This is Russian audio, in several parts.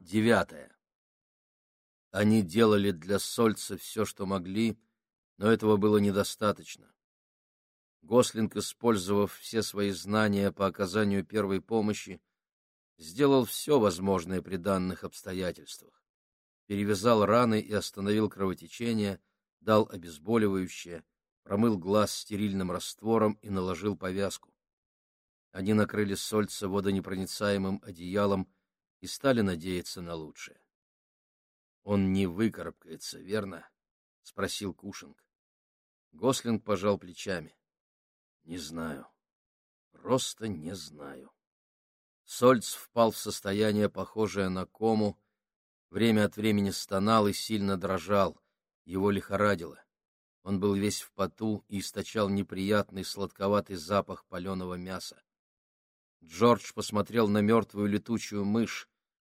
девятая. Они делали для Сольца все, что могли, но этого было недостаточно. Гослинг, использовав все свои знания по оказанию первой помощи, сделал все возможное при данных обстоятельствах. Перевязал раны и остановил кровотечение, дал обезболивающее, промыл глаз стерильным раствором и наложил повязку. Они накрыли Сольца водонепроницаемым одеялом и стали надеяться на лучшее. — Он не выкарабкается, верно? — спросил Кушинг. Гослинг пожал плечами. — Не знаю. Просто не знаю. Сольц впал в состояние, похожее на кому, время от времени стонал и сильно дрожал, его лихорадило. Он был весь в поту и источал неприятный сладковатый запах паленого мяса. Джордж посмотрел на мертвую летучую мышь,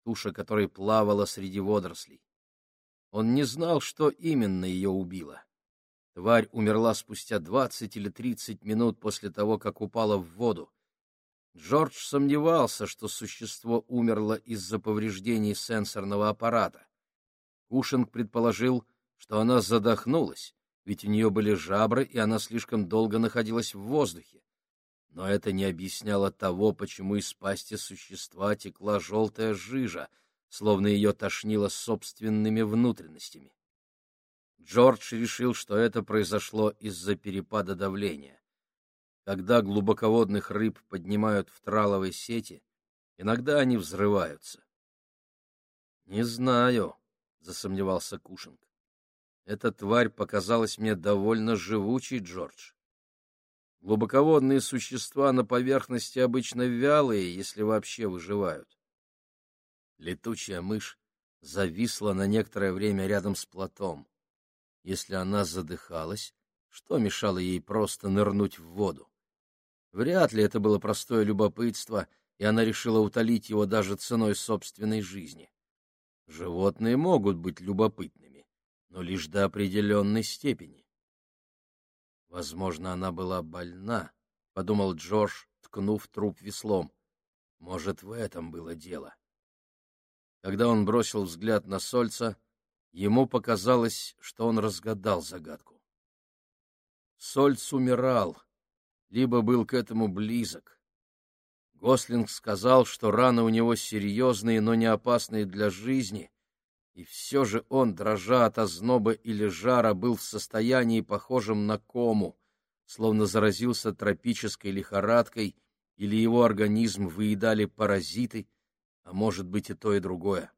туша которой плавала среди водорослей. Он не знал, что именно ее убило. Тварь умерла спустя двадцать или тридцать минут после того, как упала в воду. Джордж сомневался, что существо умерло из-за повреждений сенсорного аппарата. Кушинг предположил, что она задохнулась, ведь у нее были жабры, и она слишком долго находилась в воздухе. Но это не объясняло того, почему из пасти существа текла желтая жижа, словно ее тошнило собственными внутренностями. Джордж решил, что это произошло из-за перепада давления. Когда глубоководных рыб поднимают в траловой сети, иногда они взрываются. — Не знаю, — засомневался Кушинг. — Эта тварь показалась мне довольно живучей, Джордж. Глубоководные существа на поверхности обычно вялые, если вообще выживают. Летучая мышь зависла на некоторое время рядом с плотом. Если она задыхалась, что мешало ей просто нырнуть в воду? Вряд ли это было простое любопытство, и она решила утолить его даже ценой собственной жизни. Животные могут быть любопытными, но лишь до определенной степени. Возможно, она была больна, — подумал Джордж, ткнув труп веслом. Может, в этом было дело. Когда он бросил взгляд на Сольца, ему показалось, что он разгадал загадку. Сольц умирал, либо был к этому близок. Гослинг сказал, что раны у него серьезные, но не опасные для жизни, и все же он, дрожа от озноба или жара, был в состоянии, похожем на кому, словно заразился тропической лихорадкой или его организм выедали паразиты, а может быть и то, и другое.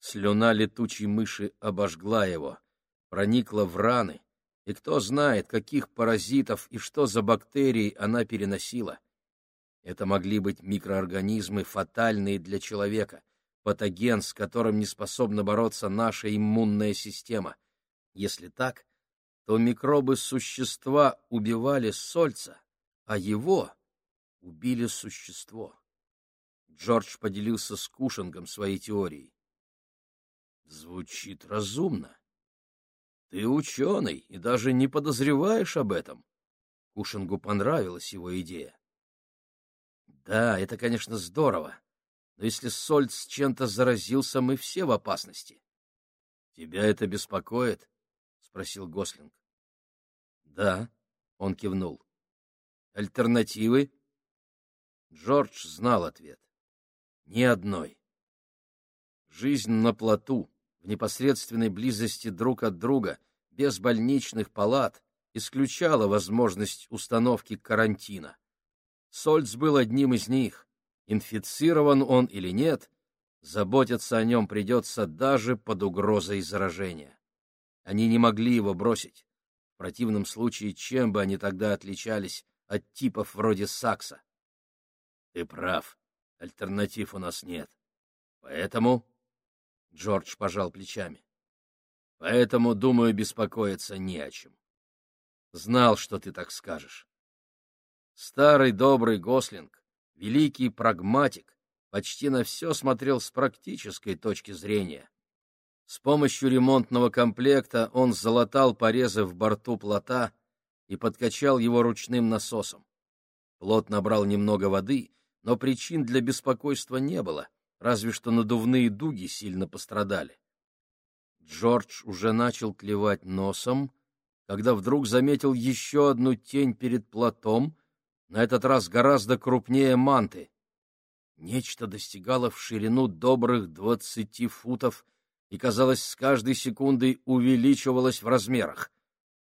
Слюна летучей мыши обожгла его, проникла в раны, и кто знает, каких паразитов и что за бактерии она переносила. Это могли быть микроорганизмы, фатальные для человека — патоген, с которым не способна бороться наша иммунная система. Если так, то микробы существа убивали Сольца, а его убили существо. Джордж поделился с Кушингом своей теорией. Звучит разумно. Ты ученый и даже не подозреваешь об этом. Кушингу понравилась его идея. Да, это, конечно, здорово, но если Сольц чем-то заразился, мы все в опасности. — Тебя это беспокоит? — спросил Гослинг. — Да, — он кивнул. — Альтернативы? Джордж знал ответ. Ни одной. Жизнь на плоту, в непосредственной близости друг от друга, без больничных палат, исключала возможность установки карантина. Сольц был одним из них инфицирован он или нет, заботиться о нем придется даже под угрозой заражения. Они не могли его бросить. В противном случае, чем бы они тогда отличались от типов вроде Сакса? Ты прав, альтернатив у нас нет. Поэтому... Джордж пожал плечами. Поэтому, думаю, беспокоиться не о чем. Знал, что ты так скажешь. Старый добрый Гослинг великий прагматик, почти на все смотрел с практической точки зрения. С помощью ремонтного комплекта он залатал порезы в борту плота и подкачал его ручным насосом. Плот набрал немного воды, но причин для беспокойства не было, разве что надувные дуги сильно пострадали. Джордж уже начал клевать носом, когда вдруг заметил еще одну тень перед платом, на этот раз гораздо крупнее манты. Нечто достигало в ширину добрых двадцати футов и, казалось, с каждой секундой увеличивалось в размерах.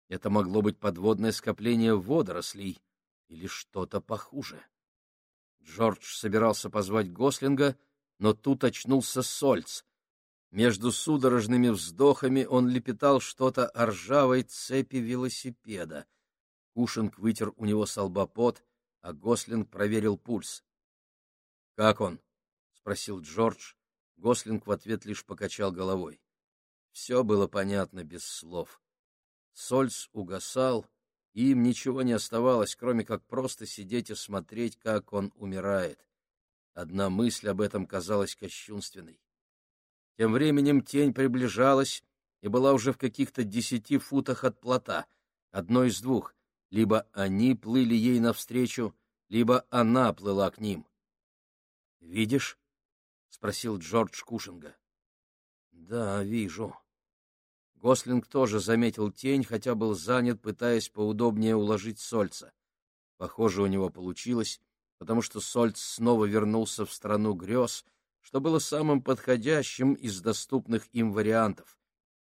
Это могло быть подводное скопление водорослей или что-то похуже. Джордж собирался позвать Гослинга, но тут очнулся Сольц. Между судорожными вздохами он лепетал что-то о ржавой цепи велосипеда. Кушинг вытер у него с лба пот, а Гослинг проверил пульс. — Как он? — спросил Джордж. Гослинг в ответ лишь покачал головой. Все было понятно без слов. Сольц угасал, и им ничего не оставалось, кроме как просто сидеть и смотреть, как он умирает. Одна мысль об этом казалась кощунственной. Тем временем тень приближалась и была уже в каких-то десяти футах от плота, одно из двух. Либо они плыли ей навстречу, либо она плыла к ним. «Видишь?» — спросил Джордж Кушинга. «Да, вижу». Гослинг тоже заметил тень, хотя был занят, пытаясь поудобнее уложить Сольца. Похоже, у него получилось, потому что Сольц снова вернулся в страну грез, что было самым подходящим из доступных им вариантов.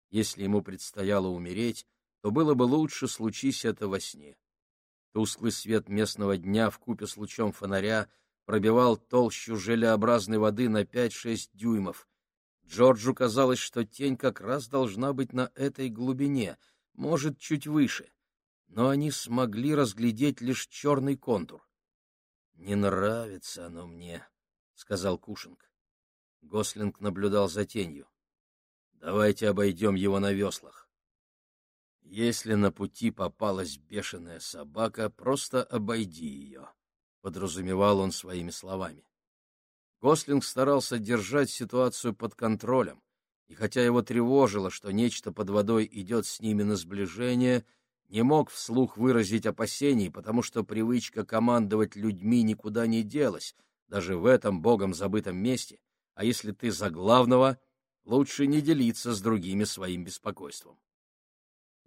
Если ему предстояло умереть, то было бы лучше, случись это во сне. Тусклый свет местного дня в купе с лучом фонаря пробивал толщу желеобразной воды на 5-6 дюймов. Джорджу казалось, что тень как раз должна быть на этой глубине, может, чуть выше, но они смогли разглядеть лишь черный контур. — Не нравится оно мне, — сказал Кушинг. Гослинг наблюдал за тенью. — Давайте обойдем его на веслах. Если на пути попалась бешеная собака, просто обойди ее, — подразумевал он своими словами. Гослинг старался держать ситуацию под контролем, и хотя его тревожило, что нечто под водой идет с ними на сближение, не мог вслух выразить опасений, потому что привычка командовать людьми никуда не делась, даже в этом богом забытом месте, а если ты за главного, лучше не делиться с другими своим беспокойством. —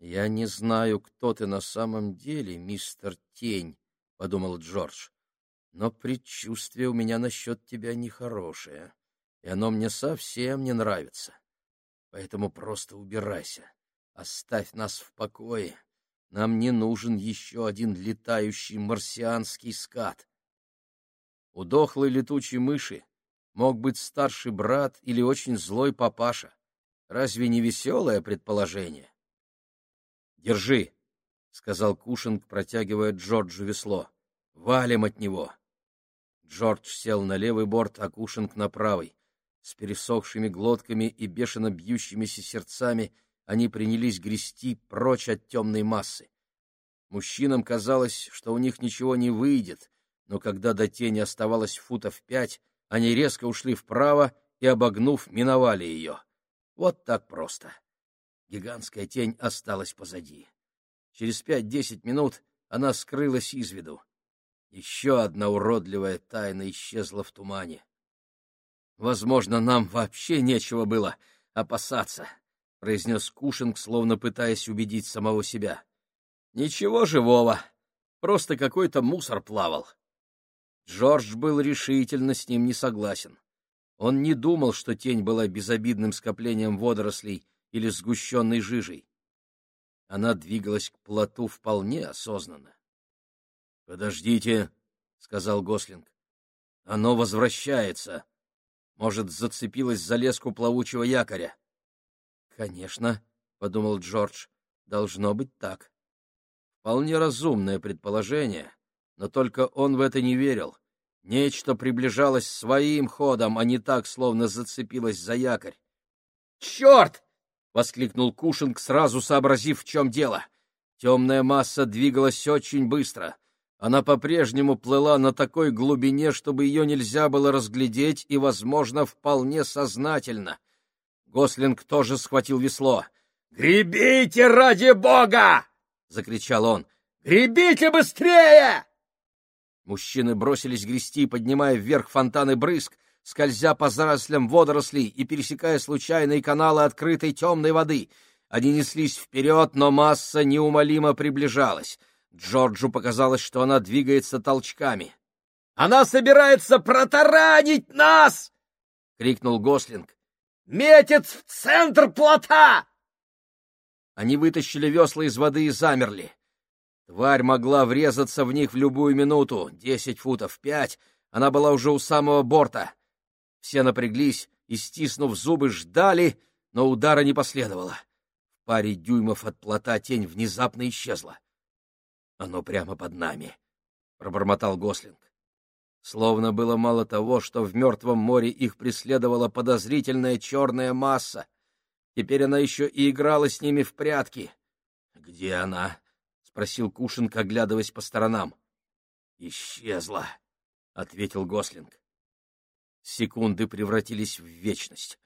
Я не знаю, кто ты на самом деле, мистер Тень, — подумал Джордж но предчувствие у меня насчет тебя нехорошее, и оно мне совсем не нравится. Поэтому просто убирайся, оставь нас в покое. Нам не нужен еще один летающий марсианский скат. У дохлой летучей мыши мог быть старший брат или очень злой папаша. Разве не веселое предположение? — Держи, — сказал Кушинг, протягивая Джорджу весло. — Валим от него. Джордж сел на левый борт, а Кушинг на правый. С пересохшими глотками и бешено бьющимися сердцами они принялись грести прочь от темной массы. Мужчинам казалось, что у них ничего не выйдет, но когда до тени оставалось футов пять, они резко ушли вправо и, обогнув, миновали ее. Вот так просто. Гигантская тень осталась позади. Через пять-десять минут она скрылась из виду. Еще одна уродливая тайна исчезла в тумане. «Возможно, нам вообще нечего было опасаться», — произнес Кушинг, словно пытаясь убедить самого себя. «Ничего живого, просто какой-то мусор плавал». Джордж был решительно с ним не согласен. Он не думал, что тень была безобидным скоплением водорослей или сгущенной жижей. Она двигалась к плоту вполне осознанно. — Подождите, — сказал Гослинг. — Оно возвращается. Может, зацепилось за леску плавучего якоря? — Конечно, — подумал Джордж, — должно быть так. Вполне разумное предположение, но только он в это не верил. Нечто приближалось своим ходом, а не так, словно зацепилось за якорь. «Черт!» — воскликнул Кушинг, сразу сообразив, в чем дело. Темная масса двигалась очень быстро. Она по-прежнему плыла на такой глубине, чтобы ее нельзя было разглядеть и, возможно, вполне сознательно. Гослинг тоже схватил весло. «Гребите ради бога!» — закричал он. «Гребите быстрее!» Мужчины бросились грести, поднимая вверх фонтаны брызг, скользя по зарослям водорослей и пересекая случайные каналы открытой темной воды. Они неслись вперед, но масса неумолимо приближалась. Джорджу показалось, что она двигается толчками. «Она собирается протаранить нас!» — крикнул Гослинг. «Метит в центр плота!» Они вытащили весла из воды и замерли. Тварь могла врезаться в них в любую минуту, десять футов, пять. Она была уже у самого борта. Все напряглись и, стиснув зубы, ждали, но удара не последовало. В паре дюймов от плота тень внезапно исчезла. «Оно прямо под нами», — пробормотал Гослинг. Словно было мало того, что в мертвом море их преследовала подозрительная черная масса. Теперь она еще и играла с ними в прятки. «Где она?» — спросил Кушинг, оглядываясь по сторонам. «Исчезла», — ответил Гослинг. Секунды превратились в вечность.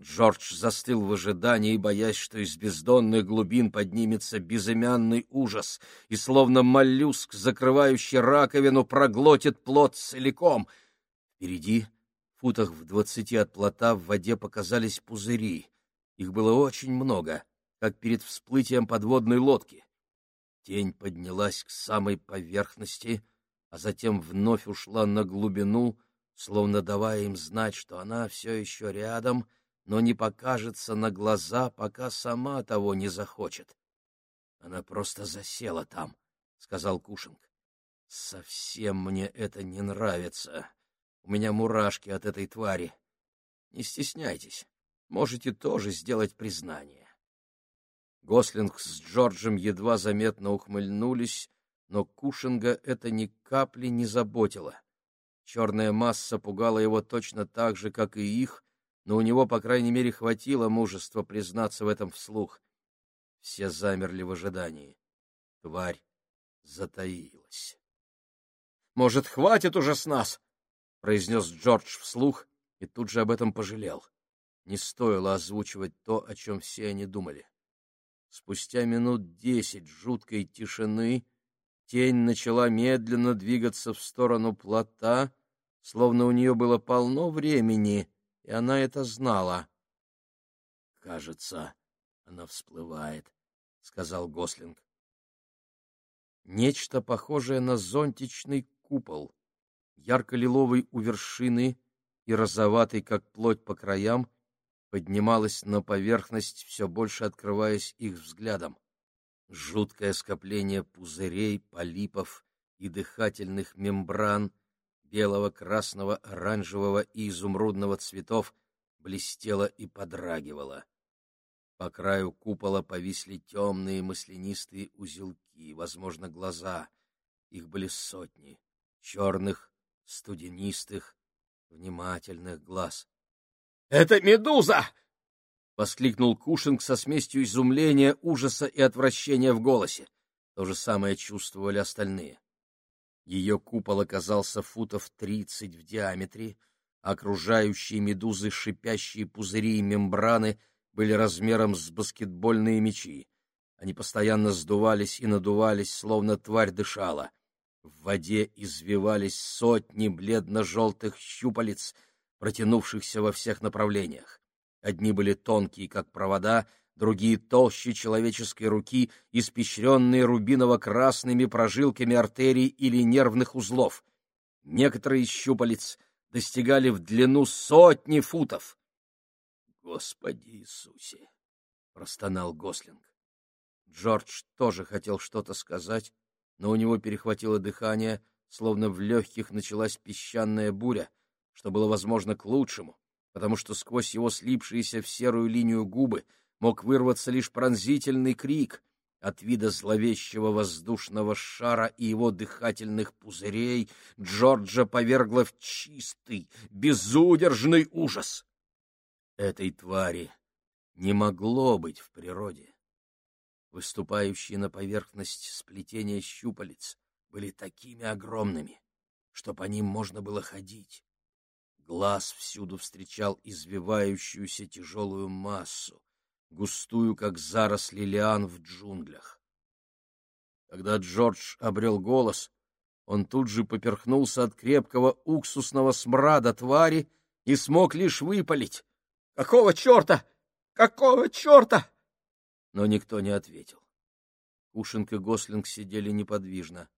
Джордж застыл в ожидании, боясь, что из бездонных глубин поднимется безымянный ужас, и словно моллюск, закрывающий раковину, проглотит плод целиком. Впереди, в футах в двадцати от плота, в воде показались пузыри. Их было очень много, как перед всплытием подводной лодки. Тень поднялась к самой поверхности, а затем вновь ушла на глубину, словно давая им знать, что она все еще рядом — но не покажется на глаза, пока сама того не захочет. Она просто засела там, — сказал Кушинг. Совсем мне это не нравится. У меня мурашки от этой твари. Не стесняйтесь, можете тоже сделать признание. Гослинг с Джорджем едва заметно ухмыльнулись, но Кушинга это ни капли не заботило. Черная масса пугала его точно так же, как и их, но у него, по крайней мере, хватило мужества признаться в этом вслух. Все замерли в ожидании. Тварь затаилась. — Может, хватит уже с нас? — произнес Джордж вслух и тут же об этом пожалел. Не стоило озвучивать то, о чем все они думали. Спустя минут десять жуткой тишины тень начала медленно двигаться в сторону плота, словно у нее было полно времени — и она это знала. — Кажется, она всплывает, — сказал Гослинг. Нечто похожее на зонтичный купол, ярко-лиловый у вершины и розоватый, как плоть по краям, поднималось на поверхность, все больше открываясь их взглядом. Жуткое скопление пузырей, полипов и дыхательных мембран — белого, красного, оранжевого и изумрудного цветов блестела и подрагивала. По краю купола повисли темные маслянистые узелки, возможно, глаза. Их были сотни, черных, студенистых, внимательных глаз. — Это медуза! — воскликнул Кушинг со смесью изумления, ужаса и отвращения в голосе. То же самое чувствовали остальные. Ее купол оказался футов тридцать в диаметре, окружающие медузы шипящие пузыри и мембраны были размером с баскетбольные мячи. Они постоянно сдувались и надувались, словно тварь дышала. В воде извивались сотни бледно-желтых щупалец, протянувшихся во всех направлениях. Одни были тонкие, как провода, другие толще человеческой руки, испещренные рубиново-красными прожилками артерий или нервных узлов. Некоторые щупалец достигали в длину сотни футов. — Господи Иисусе! — простонал Гослинг. Джордж тоже хотел что-то сказать, но у него перехватило дыхание, словно в легких началась песчаная буря, что было, возможно, к лучшему, потому что сквозь его слипшиеся в серую линию губы — мог вырваться лишь пронзительный крик. От вида зловещего воздушного шара и его дыхательных пузырей Джорджа повергло в чистый, безудержный ужас. Этой твари не могло быть в природе. Выступающие на поверхность сплетения щупалец были такими огромными, что по ним можно было ходить. Глаз всюду встречал извивающуюся тяжелую массу, густую, как заросли лиан в джунглях. Когда Джордж обрел голос, он тут же поперхнулся от крепкого уксусного смрада твари и смог лишь выпалить. «Какого черта? Какого черта?» Но никто не ответил. Кушинг и Гослинг сидели неподвижно.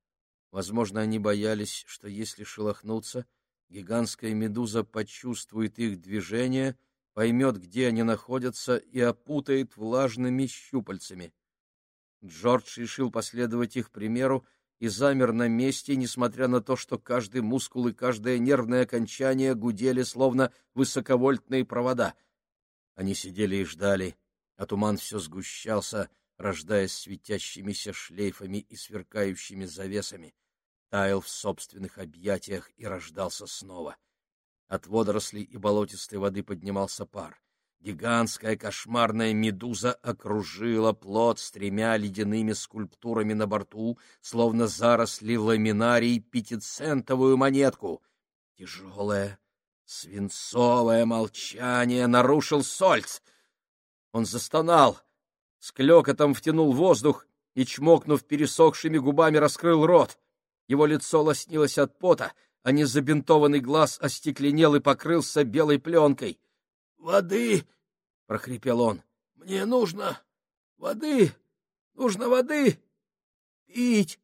Возможно, они боялись, что если шелохнуться, гигантская медуза почувствует их движение, поймет, где они находятся, и опутает влажными щупальцами. Джордж решил последовать их примеру и замер на месте, несмотря на то, что каждый мускул и каждое нервное окончание гудели, словно высоковольтные провода. Они сидели и ждали, а туман все сгущался, рождаясь светящимися шлейфами и сверкающими завесами, таял в собственных объятиях и рождался снова. От водорослей и болотистой воды поднимался пар. Гигантская кошмарная медуза окружила плод с тремя ледяными скульптурами на борту, словно заросли ламинарий пятицентовую монетку. Тяжелое, свинцовое молчание нарушил Сольц. Он застонал, с клёкотом втянул воздух и, чмокнув пересохшими губами, раскрыл рот. Его лицо лоснилось от пота, а незабинтованный глаз остекленел и покрылся белой пленкой. «Воды!» — прохрипел он. «Мне нужно воды! Нужно воды! Пить!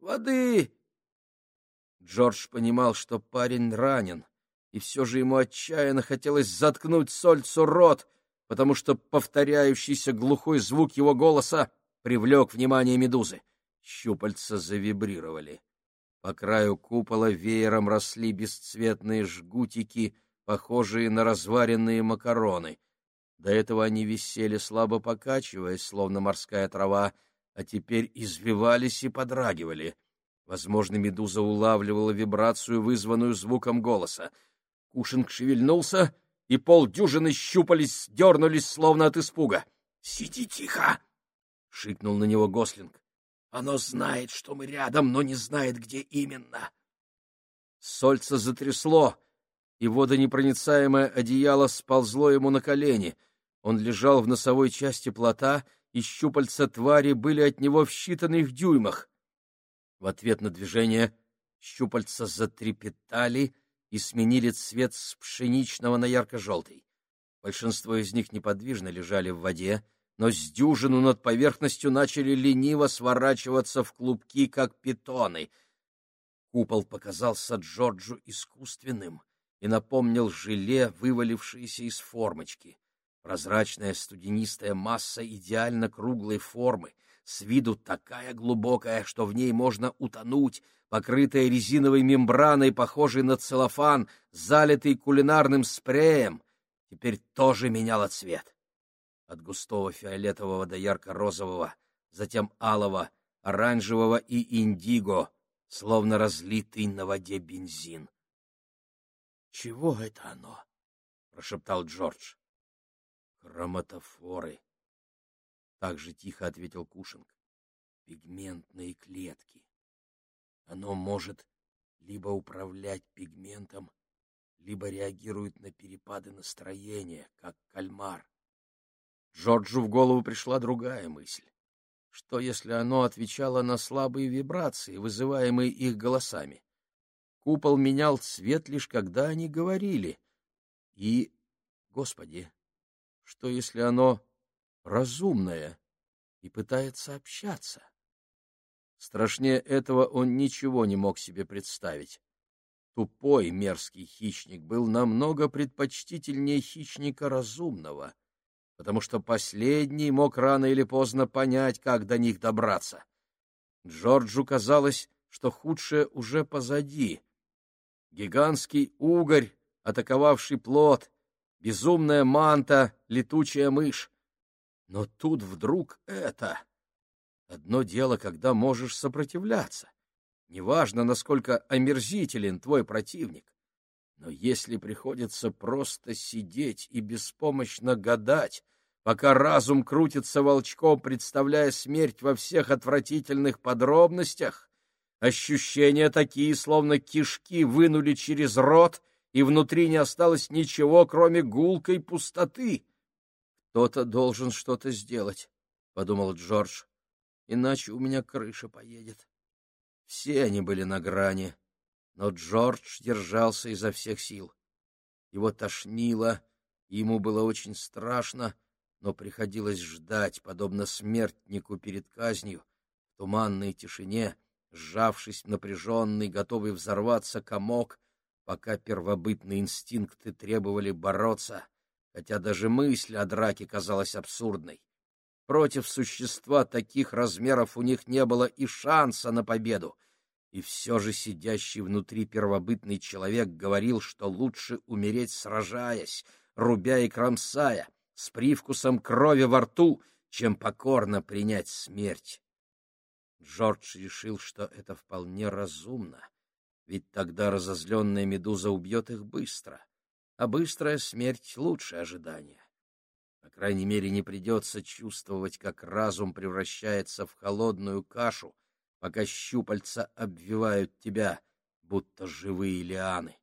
Воды!» Джордж понимал, что парень ранен, и все же ему отчаянно хотелось заткнуть Сольцу рот, потому что повторяющийся глухой звук его голоса привлек внимание медузы. Щупальца завибрировали. По краю купола веером росли бесцветные жгутики, похожие на разваренные макароны. До этого они висели, слабо покачиваясь, словно морская трава, а теперь извивались и подрагивали. Возможно, медуза улавливала вибрацию, вызванную звуком голоса. Кушинг шевельнулся, и полдюжины щупались, дернулись, словно от испуга. — Сиди тихо! — шикнул на него Гослинг. Оно знает, что мы рядом, но не знает, где именно. Сольца затрясло, и водонепроницаемое одеяло сползло ему на колени. Он лежал в носовой части плота, и щупальца твари были от него в считанных дюймах. В ответ на движение щупальца затрепетали и сменили цвет с пшеничного на ярко-желтый. Большинство из них неподвижно лежали в воде, но с дюжину над поверхностью начали лениво сворачиваться в клубки, как питоны. Купол показался Джорджу искусственным и напомнил желе, вывалившееся из формочки. Прозрачная студенистая масса идеально круглой формы, с виду такая глубокая, что в ней можно утонуть, покрытая резиновой мембраной, похожей на целлофан, залитый кулинарным спреем, теперь тоже меняла цвет от густого фиолетового до ярко-розового, затем алого, оранжевого и индиго, словно разлитый на воде бензин. — Чего это оно? — прошептал Джордж. — Хроматофоры. Так же тихо ответил Кушинг. — Пигментные клетки. Оно может либо управлять пигментом, либо реагирует на перепады настроения, как кальмар. Джорджу в голову пришла другая мысль. Что, если оно отвечало на слабые вибрации, вызываемые их голосами? Купол менял цвет лишь когда они говорили. И, Господи, что, если оно разумное и пытается общаться? Страшнее этого он ничего не мог себе представить. Тупой мерзкий хищник был намного предпочтительнее хищника разумного — потому что последний мог рано или поздно понять, как до них добраться. Джорджу казалось, что худшее уже позади. Гигантский угорь, атаковавший плод, безумная манта, летучая мышь. Но тут вдруг это... Одно дело, когда можешь сопротивляться. Неважно, насколько омерзителен твой противник. Но если приходится просто сидеть и беспомощно гадать, пока разум крутится волчком, представляя смерть во всех отвратительных подробностях, ощущения такие, словно кишки вынули через рот, и внутри не осталось ничего, кроме гулкой пустоты. «Кто-то должен что-то сделать», — подумал Джордж, — «иначе у меня крыша поедет». Все они были на грани но Джордж держался изо всех сил. Его тошнило, ему было очень страшно, но приходилось ждать, подобно смертнику перед казнью, в туманной тишине, сжавшись напряженный, готовый взорваться комок, пока первобытные инстинкты требовали бороться, хотя даже мысль о драке казалась абсурдной. Против существа таких размеров у них не было и шанса на победу, и все же сидящий внутри первобытный человек говорил, что лучше умереть сражаясь, рубя и кромсая, с привкусом крови во рту, чем покорно принять смерть. Джордж решил, что это вполне разумно, ведь тогда разозленная медуза убьет их быстро, а быстрая смерть — лучшее ожидание. По крайней мере, не придется чувствовать, как разум превращается в холодную кашу, пока щупальца обвивают тебя, будто живые лианы.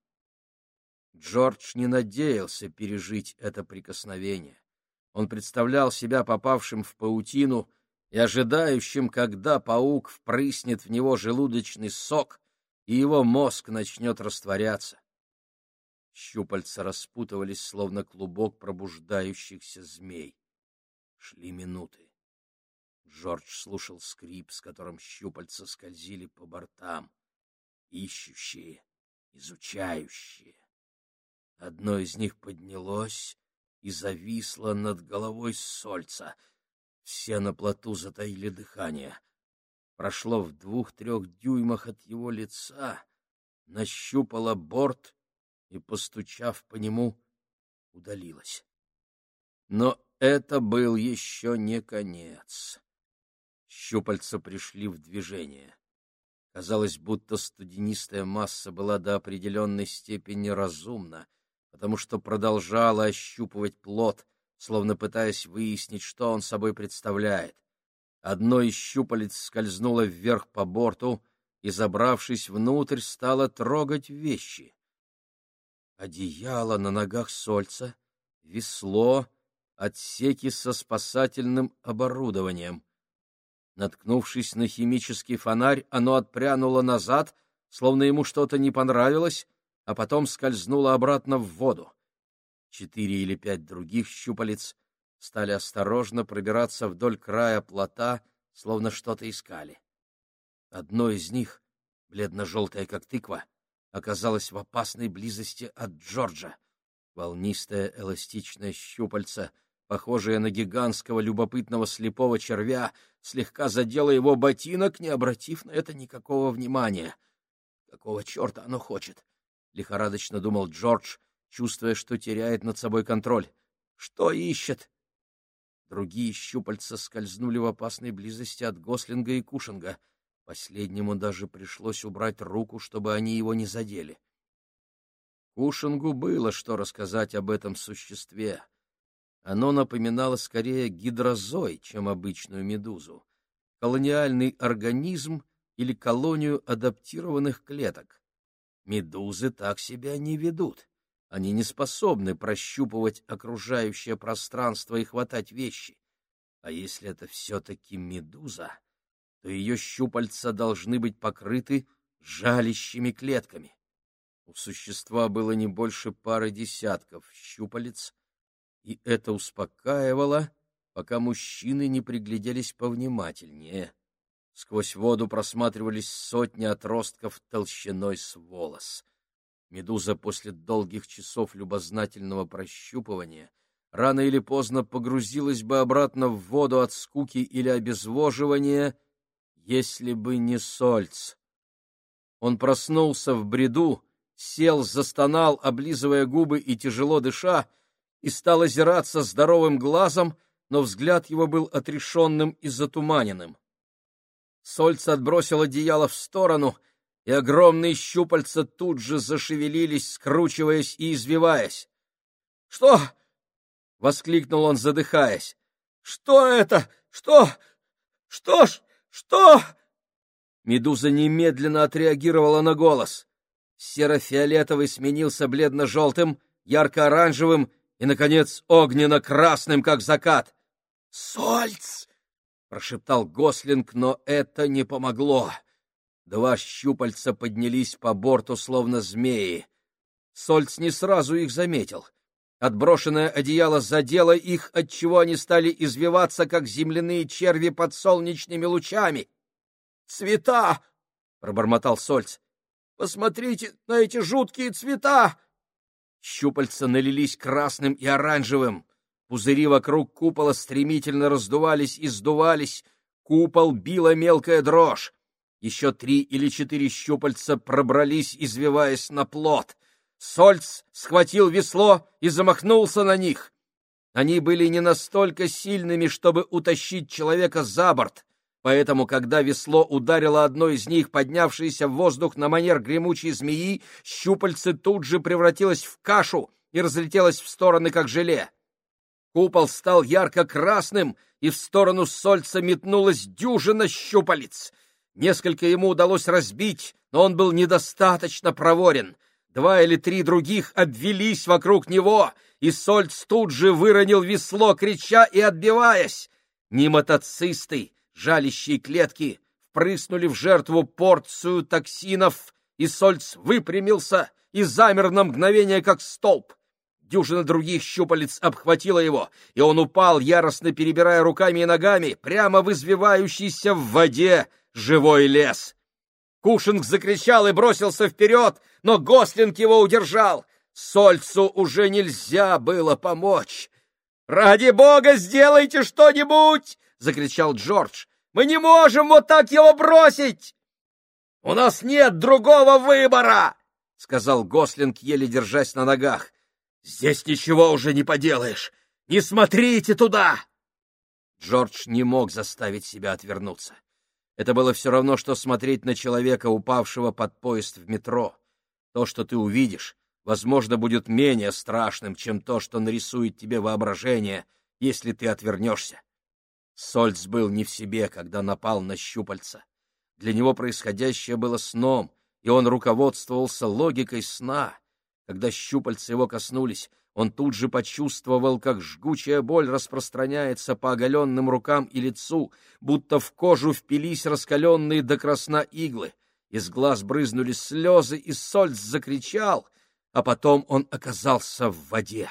Джордж не надеялся пережить это прикосновение. Он представлял себя попавшим в паутину и ожидающим, когда паук впрыснет в него желудочный сок, и его мозг начнет растворяться. Щупальца распутывались, словно клубок пробуждающихся змей. Шли минуты. Джордж слушал скрип, с которым щупальца скользили по бортам. Ищущие, изучающие. Одно из них поднялось и зависло над головой сольца. Все на плоту затаили дыхание. Прошло в двух-трех дюймах от его лица, нащупало борт и, постучав по нему, удалилась. Но это был еще не конец. Щупальца пришли в движение. Казалось, будто студенистая масса была до определенной степени разумна — потому что продолжала ощупывать плод, словно пытаясь выяснить, что он собой представляет. Одно из щупалец скользнуло вверх по борту и, забравшись внутрь, стало трогать вещи. Одеяло на ногах Сольца, весло, отсеки со спасательным оборудованием. Наткнувшись на химический фонарь, оно отпрянуло назад, словно ему что-то не понравилось, а потом скользнула обратно в воду. Четыре или пять других щупалец стали осторожно пробираться вдоль края плота, словно что-то искали. Одно из них, бледно-желтое как тыква, оказалось в опасной близости от Джорджа. Волнистое эластичное щупальце, похожее на гигантского любопытного слепого червя, слегка задело его ботинок, не обратив на это никакого внимания. Какого черта оно хочет? — лихорадочно думал Джордж, чувствуя, что теряет над собой контроль. «Что ищет?» Другие щупальца скользнули в опасной близости от Гослинга и Кушинга. Последнему даже пришлось убрать руку, чтобы они его не задели. Кушингу было что рассказать об этом существе. Оно напоминало скорее гидрозой, чем обычную медузу, колониальный организм или колонию адаптированных клеток. Медузы так себя не ведут. Они не способны прощупывать окружающее пространство и хватать вещи. А если это все-таки медуза, то ее щупальца должны быть покрыты жалящими клетками. У существа было не больше пары десятков щупалец, и это успокаивало, пока мужчины не пригляделись повнимательнее. Сквозь воду просматривались сотни отростков толщиной с волос. Медуза после долгих часов любознательного прощупывания рано или поздно погрузилась бы обратно в воду от скуки или обезвоживания, если бы не Сольц. Он проснулся в бреду, сел, застонал, облизывая губы и тяжело дыша, и стал озираться здоровым глазом, но взгляд его был отрешенным и затуманенным. Сольц отбросил одеяло в сторону, и огромные щупальца тут же зашевелились, скручиваясь и извиваясь. — Что? — воскликнул он, задыхаясь. — Что это? Что? Что ж? Что? Медуза немедленно отреагировала на голос. Серо-фиолетовый сменился бледно-желтым, ярко-оранжевым и, наконец, огненно-красным, как закат. «Сольц!» прошептал Гослинг, но это не помогло. Два щупальца поднялись по борту, словно змеи. Сольц не сразу их заметил. Отброшенное одеяло задело их, отчего они стали извиваться, как земляные черви под солнечными лучами. «Цвета!» — пробормотал Сольц. «Посмотрите на эти жуткие цвета!» Щупальца налились красным и оранжевым. Пузыри вокруг купола стремительно раздувались и сдувались. Купол била мелкая дрожь. Еще три или четыре щупальца пробрались, извиваясь на плот. Сольц схватил весло и замахнулся на них. Они были не настолько сильными, чтобы утащить человека за борт, поэтому, когда весло ударило одно из них, поднявшееся в воздух на манер гремучей змеи, щупальце тут же превратилось в кашу и разлетелось в стороны, как желе. Купол стал ярко-красным, и в сторону Сольца метнулась дюжина щупалец. Несколько ему удалось разбить, но он был недостаточно проворен — Два или три других обвелись вокруг него, и Сольц тут же выронил весло, крича и отбиваясь. Немотоцисты, жалящие клетки, впрыснули в жертву порцию токсинов, и Сольц выпрямился и замер на мгновение, как столб. Дюжина других щупалец обхватила его, и он упал, яростно перебирая руками и ногами, прямо в извивающийся в воде живой лес. Кушинг закричал и бросился вперед, но Гослинг его удержал. Сольцу уже нельзя было помочь. «Ради бога, сделайте что-нибудь!» — закричал Джордж. «Мы не можем вот так его бросить!» «У нас нет другого выбора!» — сказал Гослинг, еле держась на ногах. «Здесь ничего уже не поделаешь! Не смотрите туда!» Джордж не мог заставить себя отвернуться. Это было все равно, что смотреть на человека, упавшего под поезд в метро. То, что ты увидишь, возможно, будет менее страшным, чем то, что нарисует тебе воображение, если ты отвернешься. Сольц был не в себе, когда напал на щупальца. Для него происходящее было сном, и он руководствовался логикой сна. Когда щупальца его коснулись, он тут же почувствовал, как жгучая боль распространяется по оголенным рукам и лицу, будто в кожу впились раскаленные до красна иглы. Из глаз брызнули слезы, и Сольц закричал, а потом он оказался в воде.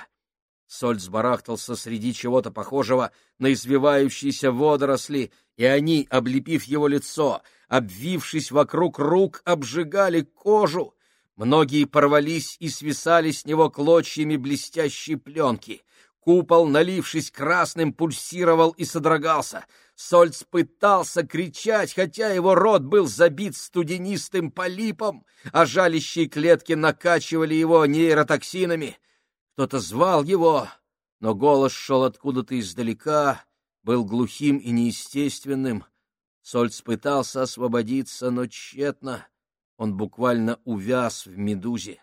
Сольц барахтался среди чего-то похожего на извивающиеся водоросли, и они, облепив его лицо, обвившись вокруг рук, обжигали кожу, Многие порвались и свисали с него клочьями блестящей пленки. Купол, налившись красным, пульсировал и содрогался. Сольц пытался кричать, хотя его рот был забит студенистым полипом, а жалящие клетки накачивали его нейротоксинами. Кто-то звал его, но голос шел откуда-то издалека, был глухим и неестественным. Сольц пытался освободиться, но тщетно. Он буквально увяз в медузе.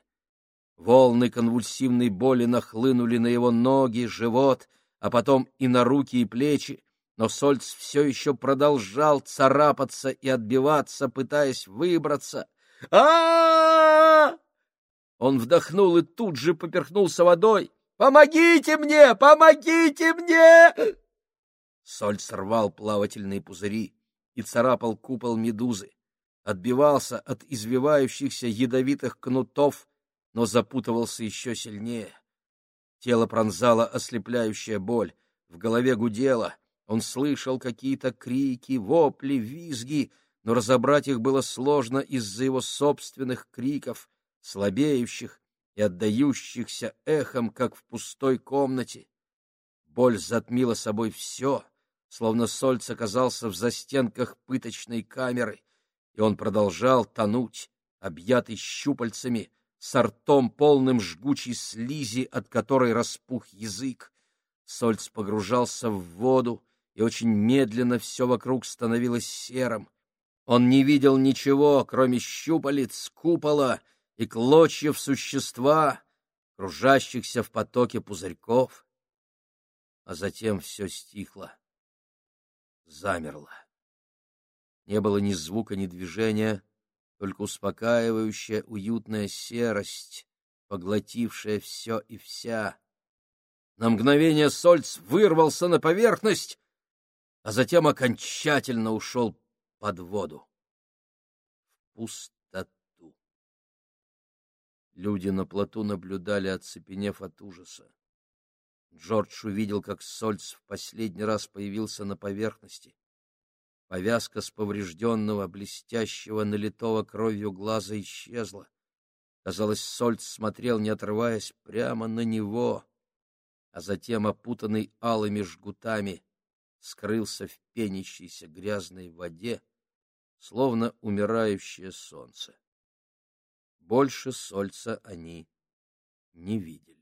Волны конвульсивной боли нахлынули на его ноги, живот, а потом и на руки и плечи, но Сольц все еще продолжал царапаться и отбиваться, пытаясь выбраться. а Он вдохнул и тут же поперхнулся водой. «Помогите мне! Помогите мне!» Сольц рвал плавательные пузыри и царапал купол медузы отбивался от извивающихся ядовитых кнутов, но запутывался еще сильнее. Тело пронзала ослепляющая боль, в голове гудело, он слышал какие-то крики, вопли, визги, но разобрать их было сложно из-за его собственных криков, слабеющих и отдающихся эхом, как в пустой комнате. Боль затмила собой все, словно Сольц оказался в застенках пыточной камеры, и он продолжал тонуть, объятый щупальцами, с ртом полным жгучей слизи, от которой распух язык. Сольц погружался в воду, и очень медленно все вокруг становилось серым. Он не видел ничего, кроме щупалец, купола и клочьев существа, кружащихся в потоке пузырьков. А затем все стихло, замерло. Не было ни звука, ни движения, только успокаивающая уютная серость, поглотившая все и вся. На мгновение Сольц вырвался на поверхность, а затем окончательно ушел под воду. В. Люди на плоту наблюдали, оцепенев от ужаса. Джордж увидел, как Сольц в последний раз появился на поверхности. Повязка с поврежденного, блестящего, налитого кровью глаза исчезла. Казалось, Сольц смотрел, не отрываясь, прямо на него, а затем, опутанный алыми жгутами, скрылся в пенящейся грязной воде, словно умирающее солнце. Больше Сольца они не видели.